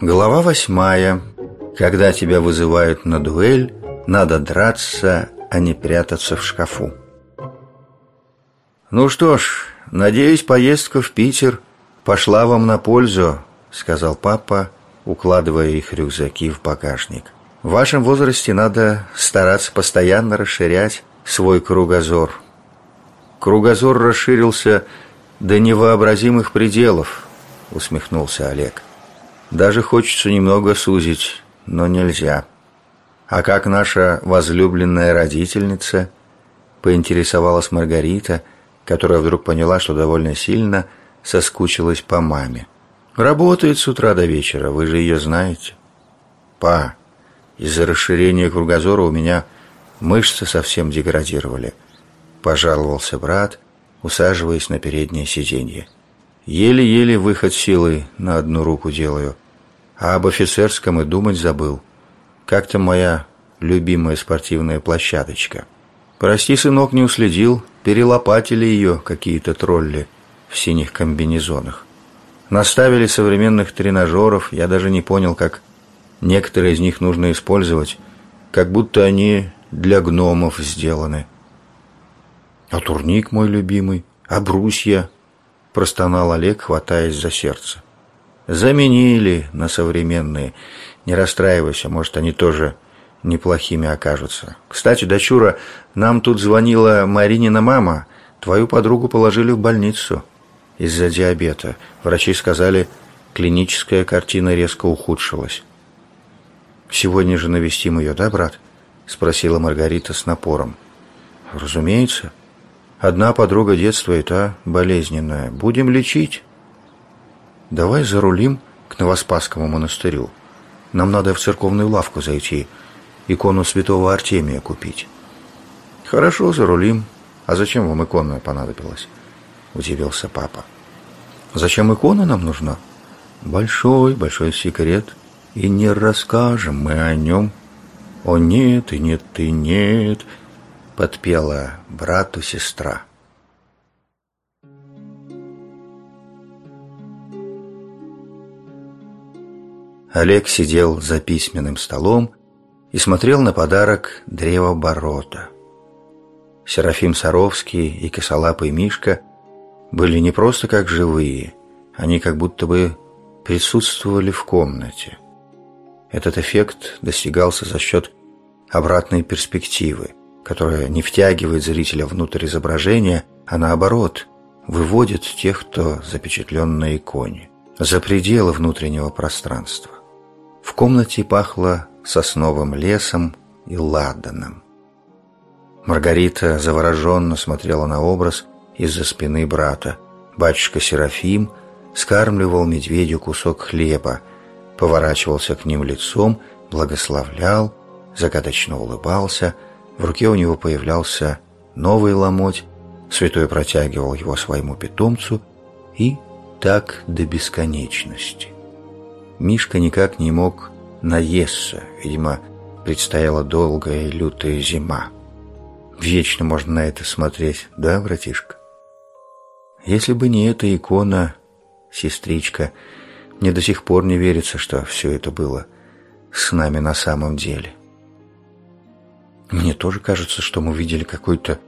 Глава восьмая. Когда тебя вызывают на дуэль, надо драться, а не прятаться в шкафу. «Ну что ж, надеюсь, поездка в Питер пошла вам на пользу», сказал папа, укладывая их рюкзаки в багажник. «В вашем возрасте надо стараться постоянно расширять свой кругозор». Кругозор расширился до невообразимых пределов, усмехнулся Олег. Даже хочется немного сузить, но нельзя. А как наша возлюбленная родительница, поинтересовалась Маргарита, которая вдруг поняла, что довольно сильно соскучилась по маме. Работает с утра до вечера, вы же ее знаете. Па, из-за расширения кругозора у меня мышцы совсем деградировали, пожаловался брат, усаживаясь на переднее сиденье. Еле-еле выход силы на одну руку делаю, а об офицерском и думать забыл. Как-то моя любимая спортивная площадочка. Прости, сынок, не уследил, перелопатили ее какие-то тролли в синих комбинезонах. Наставили современных тренажеров, я даже не понял, как некоторые из них нужно использовать, как будто они для гномов сделаны. А турник мой любимый, а брусья, простонал Олег, хватаясь за сердце. Заменили на современные. Не расстраивайся, может, они тоже неплохими окажутся. Кстати, дочура, нам тут звонила Маринина мама. Твою подругу положили в больницу из-за диабета. Врачи сказали, клиническая картина резко ухудшилась. «Сегодня же навестим ее, да, брат?» — спросила Маргарита с напором. «Разумеется. Одна подруга детства и та болезненная. Будем лечить». «Давай зарулим к Новоспасскому монастырю. Нам надо в церковную лавку зайти, икону святого Артемия купить». «Хорошо, зарулим. А зачем вам икона понадобилась?» – удивился папа. «Зачем икона нам нужна?» «Большой, большой секрет, и не расскажем мы о нем». «О нет, и нет, и нет», – подпела брату сестра. Олег сидел за письменным столом и смотрел на подарок древа Борота. Серафим Саровский и косолапый Мишка были не просто как живые, они как будто бы присутствовали в комнате. Этот эффект достигался за счет обратной перспективы, которая не втягивает зрителя внутрь изображения, а наоборот, выводит тех, кто запечатлен на иконе, за пределы внутреннего пространства. В комнате пахло сосновым лесом и ладаном. Маргарита завороженно смотрела на образ из-за спины брата. Батюшка Серафим скармливал медведю кусок хлеба, поворачивался к ним лицом, благословлял, загадочно улыбался. В руке у него появлялся новый ломоть, святой протягивал его своему питомцу и так до бесконечности. Мишка никак не мог наесться, видимо, предстояла долгая и лютая зима. Вечно можно на это смотреть, да, братишка? Если бы не эта икона, сестричка, мне до сих пор не верится, что все это было с нами на самом деле. Мне тоже кажется, что мы видели какой-то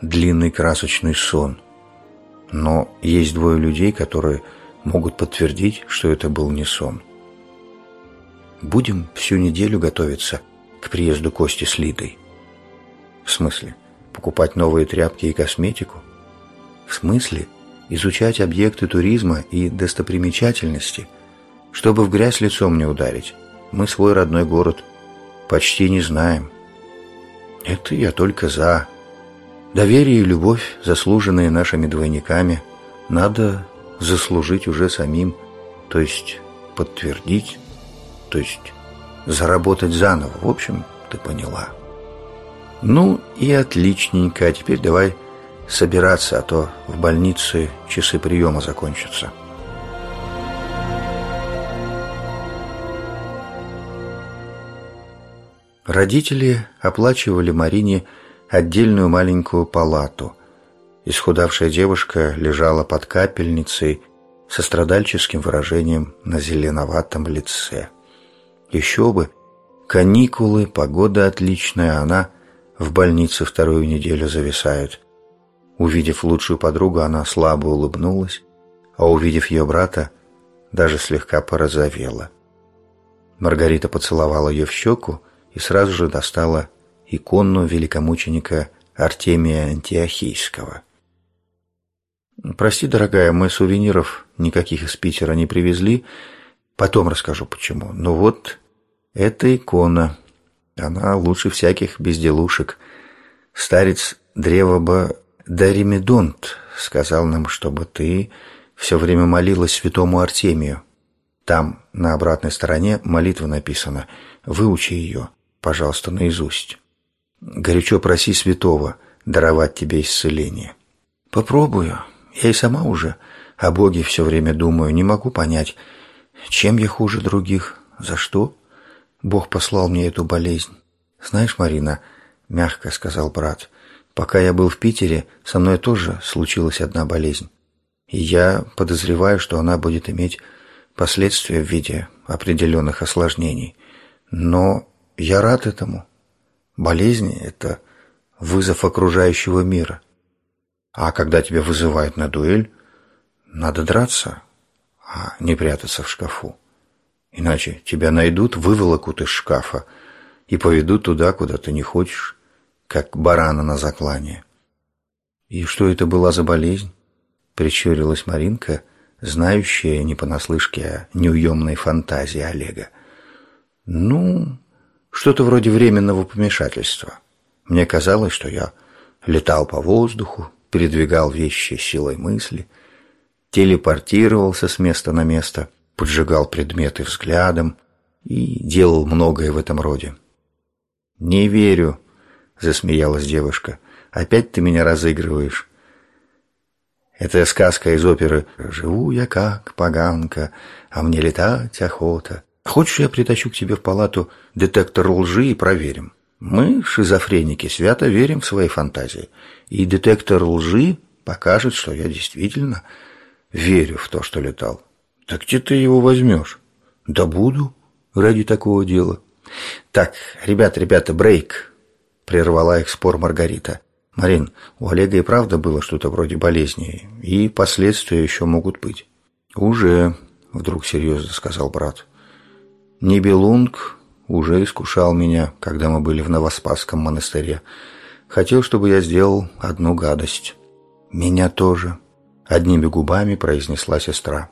длинный красочный сон. Но есть двое людей, которые могут подтвердить, что это был не сон. Будем всю неделю готовиться к приезду Кости с Лидой. В смысле? Покупать новые тряпки и косметику? В смысле? Изучать объекты туризма и достопримечательности, чтобы в грязь лицом не ударить. Мы свой родной город почти не знаем. Это я только за. Доверие и любовь, заслуженные нашими двойниками, надо заслужить уже самим, то есть подтвердить, то есть заработать заново. В общем, ты поняла. Ну и отличненько. А теперь давай собираться, а то в больнице часы приема закончатся. Родители оплачивали Марине отдельную маленькую палату. Исхудавшая девушка лежала под капельницей со страдальческим выражением на зеленоватом лице. Еще бы, каникулы, погода отличная, она в больнице вторую неделю зависает. Увидев лучшую подругу, она слабо улыбнулась, а увидев ее брата, даже слегка порозовела. Маргарита поцеловала ее в щеку и сразу же достала икону великомученика Артемия Антиохийского. «Прости, дорогая, мы сувениров никаких из Питера не привезли. Потом расскажу, почему. Но вот эта икона, она лучше всяких безделушек. Старец Древоба Даримедонт сказал нам, чтобы ты все время молилась святому Артемию. Там, на обратной стороне, молитва написана. Выучи ее, пожалуйста, наизусть. Горячо проси святого даровать тебе исцеление. Попробую. Я и сама уже о Боге все время думаю, не могу понять, чем я хуже других, за что Бог послал мне эту болезнь. Знаешь, Марина, мягко сказал брат, пока я был в Питере, со мной тоже случилась одна болезнь. И я подозреваю, что она будет иметь последствия в виде определенных осложнений. Но я рад этому. Болезни – это вызов окружающего мира – а когда тебя вызывают на дуэль, надо драться, а не прятаться в шкафу. Иначе тебя найдут, выволокут из шкафа и поведут туда, куда ты не хочешь, как барана на заклание. И что это была за болезнь? Прищурилась Маринка, знающая не понаслышке о неуемной фантазии Олега. Ну, что-то вроде временного помешательства. Мне казалось, что я летал по воздуху, передвигал вещи силой мысли, телепортировался с места на место, поджигал предметы взглядом и делал многое в этом роде. «Не верю», — засмеялась девушка, — «опять ты меня разыгрываешь». Это сказка из оперы «Живу я как поганка, а мне летать охота». Хочешь, я притащу к тебе в палату детектор лжи и проверим? Мы, шизофреники, свято верим в свои фантазии, и детектор лжи покажет, что я действительно верю в то, что летал. Так где ты его возьмешь? Да буду ради такого дела. Так, ребята, ребята, брейк, прервала их спор Маргарита. Марин, у Олега и правда было что-то вроде болезни, и последствия еще могут быть. Уже, вдруг серьезно сказал брат. Нибелунг уже искушал меня, когда мы были в Новоспасском монастыре. Хотел, чтобы я сделал одну гадость. Меня тоже. Одними губами произнесла сестра.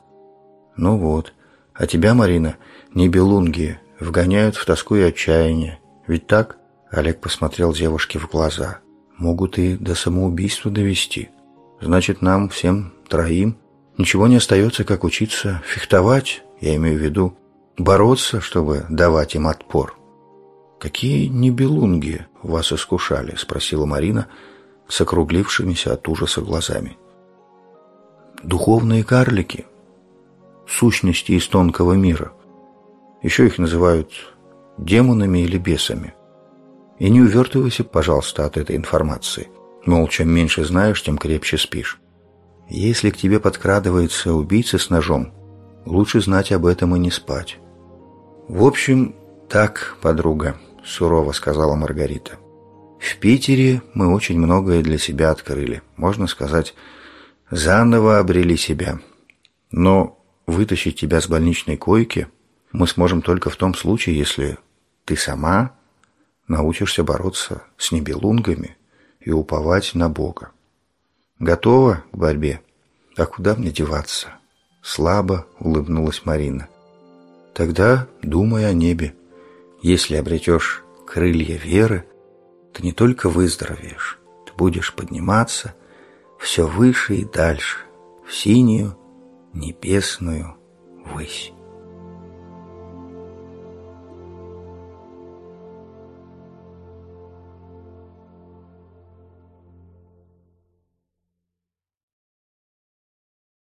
Ну вот. А тебя, Марина, не белунги, вгоняют в тоску и отчаяние. Ведь так? Олег посмотрел девушке в глаза. Могут и до самоубийства довести. Значит, нам всем троим ничего не остается, как учиться фехтовать, я имею в виду бороться, чтобы давать им отпор. «Какие небелунги вас искушали?» – спросила Марина с округлившимися от ужаса глазами. «Духовные карлики, сущности из тонкого мира. Еще их называют демонами или бесами. И не увертывайся, пожалуйста, от этой информации. Мол, чем меньше знаешь, тем крепче спишь. Если к тебе подкрадывается убийца с ножом, лучше знать об этом и не спать». «В общем, так, подруга», — сурово сказала Маргарита. «В Питере мы очень многое для себя открыли. Можно сказать, заново обрели себя. Но вытащить тебя с больничной койки мы сможем только в том случае, если ты сама научишься бороться с небелунгами и уповать на Бога. Готова к борьбе? А куда мне деваться?» Слабо улыбнулась Марина. Тогда думай о небе. Если обретешь крылья веры, ты не только выздоровеешь, ты будешь подниматься все выше и дальше, в синюю небесную высь.